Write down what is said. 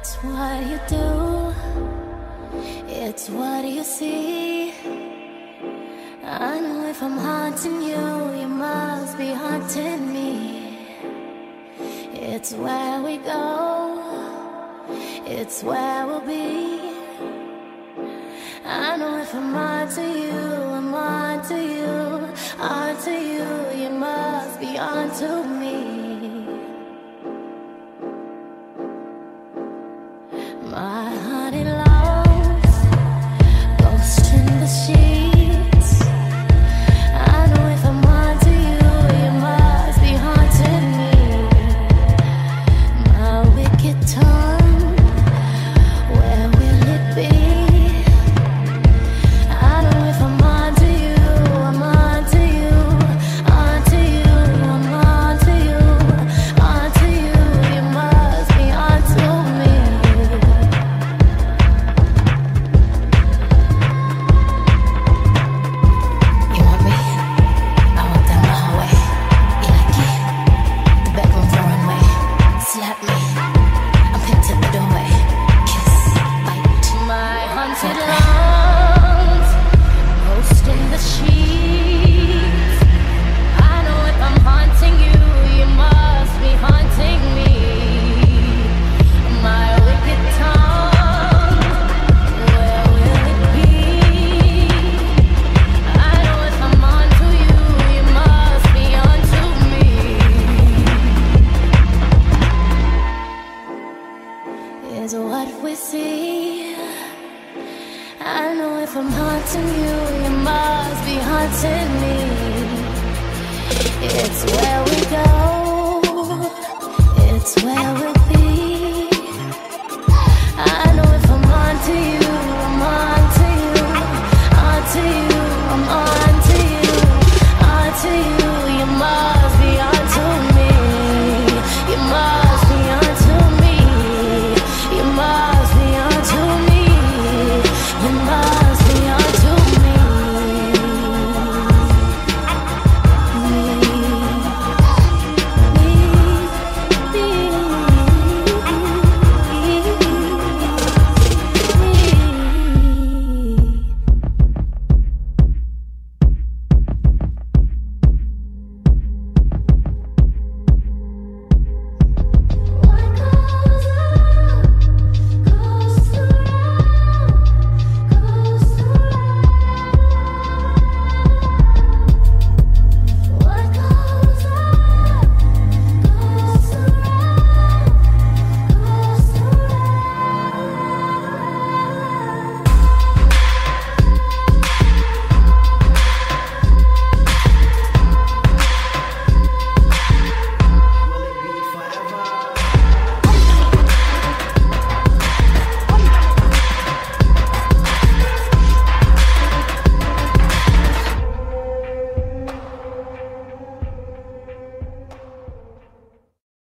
It's what you do, it's what you see. I know if I'm haunting you, you must be haunting me. It's where we go, it's where we'll be. I know if I'm on to you, I'm on to you, on to you, you must be on to me. Is what we see. I know if I'm haunting you, you must be haunting me. It's where we go, it's where we'll be.